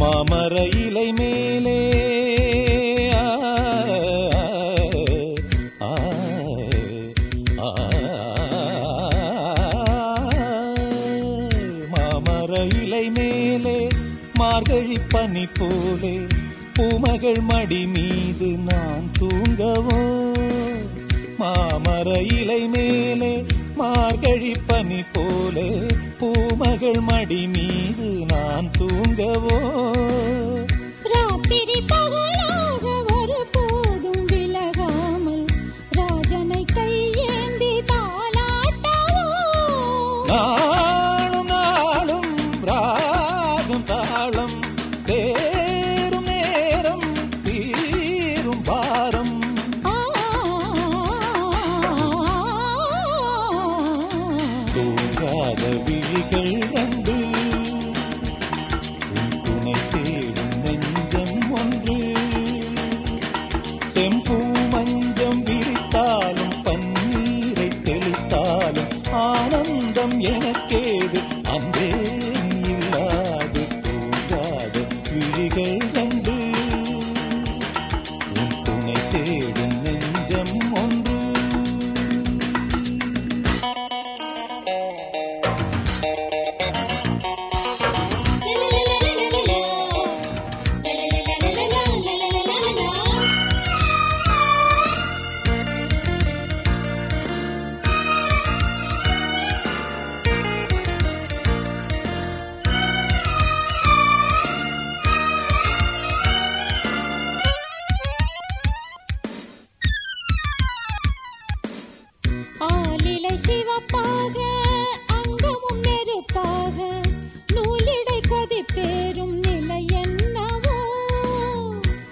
மாமர இலை மேலே மாமர இலை மேலே மார்கழி பனி போலே பூமகள் மடி மீது நான் தூங்கவோ மாமர இலை மேலே மார்கழி பனி போலே பூமகள் மடி மீது நான் தூங்கவோ? day.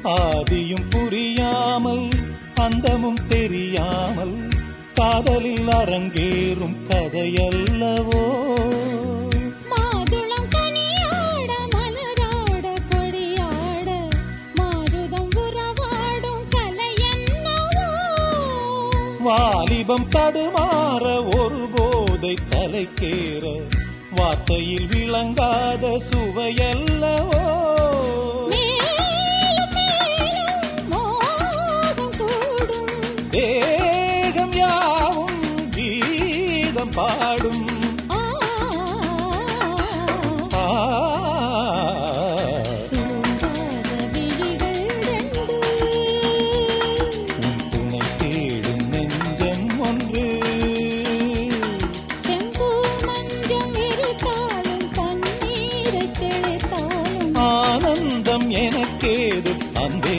ஆதியும் புரியாமல் அந்தமும் தெரியாமல் காதலில் அரங்கேறும் கதையல்லவோ? வாலிபம் தடுமாற ஒரு போதை தலைக்கேற வார்த்தையில் விளங்காத சுவையல்லவோ? பாடும். ஆனந்தம் எனக்கேது அன்பே